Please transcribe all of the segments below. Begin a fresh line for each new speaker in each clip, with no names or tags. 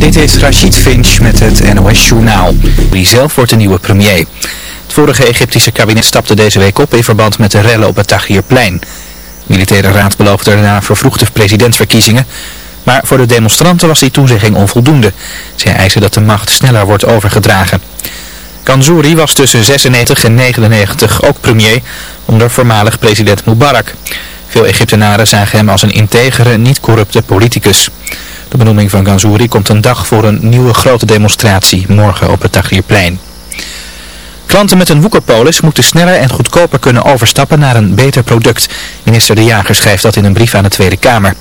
Dit is Rachid Finch met het NOS Journaal. Die zelf wordt de nieuwe premier. Het vorige Egyptische kabinet stapte deze week op in verband met de rellen op het Tahrirplein. Militaire raad beloofde daarna vervroegde presidentsverkiezingen. Maar voor de demonstranten was die toezegging onvoldoende. Zij eisen dat de macht sneller wordt overgedragen. Kanzouri was tussen 96 en 99 ook premier onder voormalig president Mubarak. Veel Egyptenaren zagen hem als een integere, niet corrupte politicus. De benoeming van Ganzouri komt een dag voor een nieuwe grote demonstratie, morgen op het Tahrirplein. Klanten met een woekerpolis moeten sneller en goedkoper kunnen overstappen naar een beter product. Minister De Jager schrijft dat in een brief aan de Tweede Kamer.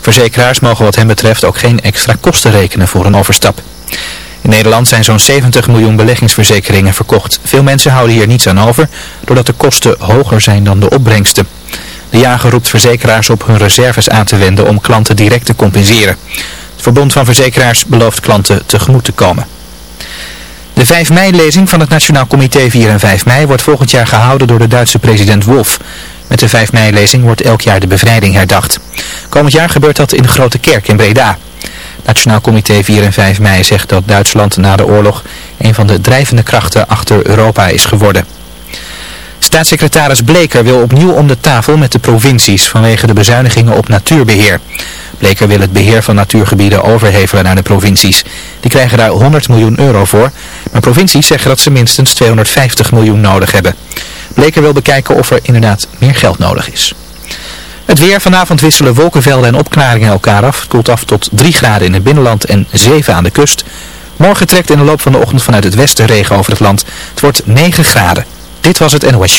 Verzekeraars mogen wat hem betreft ook geen extra kosten rekenen voor een overstap. In Nederland zijn zo'n 70 miljoen beleggingsverzekeringen verkocht. Veel mensen houden hier niets aan over, doordat de kosten hoger zijn dan de opbrengsten. De jager roept verzekeraars op hun reserves aan te wenden om klanten direct te compenseren. Het Verbond van Verzekeraars belooft klanten tegemoet te komen. De 5 mei-lezing van het Nationaal Comité 4 en 5 mei wordt volgend jaar gehouden door de Duitse president Wolf. Met de 5 mei-lezing wordt elk jaar de bevrijding herdacht. Komend jaar gebeurt dat in de Grote Kerk in Breda. Nationaal Comité 4 en 5 mei zegt dat Duitsland na de oorlog een van de drijvende krachten achter Europa is geworden. Staatssecretaris Bleker wil opnieuw om de tafel met de provincies vanwege de bezuinigingen op natuurbeheer. Bleker wil het beheer van natuurgebieden overhevelen naar de provincies. Die krijgen daar 100 miljoen euro voor, maar provincies zeggen dat ze minstens 250 miljoen nodig hebben. Bleker wil bekijken of er inderdaad meer geld nodig is. Het weer. Vanavond wisselen wolkenvelden en opklaringen elkaar af. Het koelt af tot 3 graden in het binnenland en 7 aan de kust. Morgen trekt in de loop van de ochtend vanuit het westen regen over het land. Het wordt 9 graden. Dit was het NOS.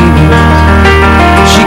She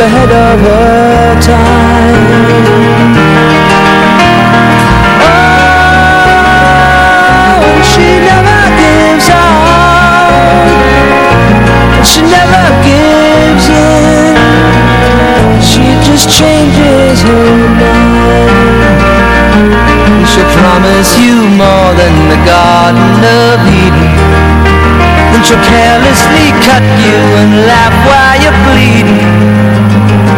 Ahead of her time. Oh, she never gives up. She never gives in. She just changes her mind. And she'll promise you more than the Garden of Eden. She'll carelessly cut you and laugh while you're bleeding.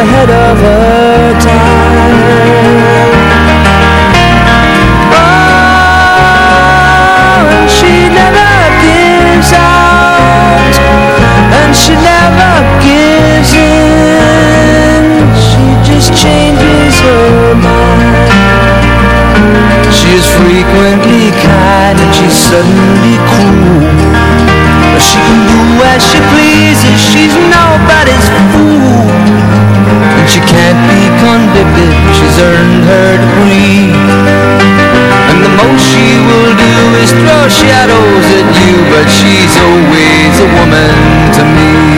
Ahead of her shadows at you, but she's always a woman to me.